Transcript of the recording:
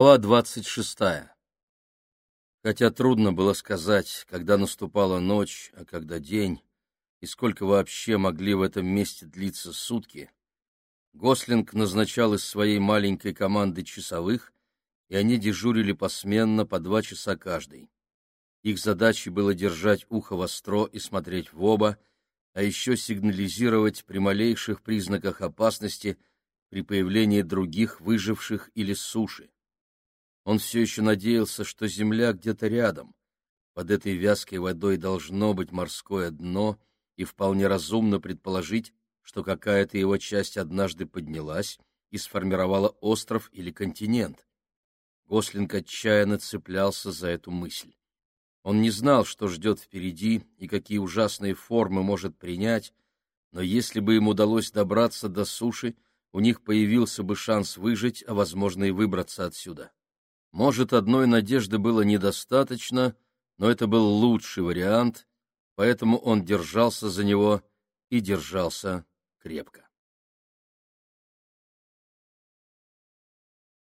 Глава двадцать шестая. Хотя трудно было сказать, когда наступала ночь, а когда день, и сколько вообще могли в этом месте длиться сутки, Гослинг назначал из своей маленькой команды часовых, и они дежурили посменно по два часа каждый. Их задачей было держать ухо востро и смотреть в оба, а еще сигнализировать при малейших признаках опасности при появлении других выживших или суши. Он все еще надеялся, что земля где-то рядом. Под этой вязкой водой должно быть морское дно, и вполне разумно предположить, что какая-то его часть однажды поднялась и сформировала остров или континент. Гослинг отчаянно цеплялся за эту мысль. Он не знал, что ждет впереди и какие ужасные формы может принять, но если бы им удалось добраться до суши, у них появился бы шанс выжить, а, возможно, и выбраться отсюда. Может, одной надежды было недостаточно, но это был лучший вариант, поэтому он держался за него и держался крепко.